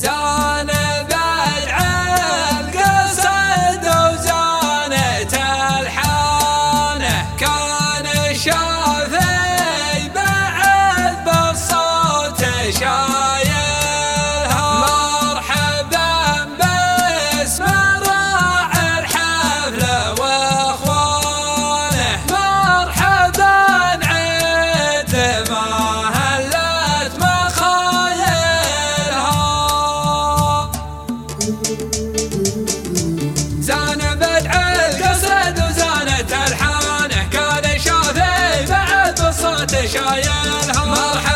زان بالعين قصد وزانت الحانه كان الهوى.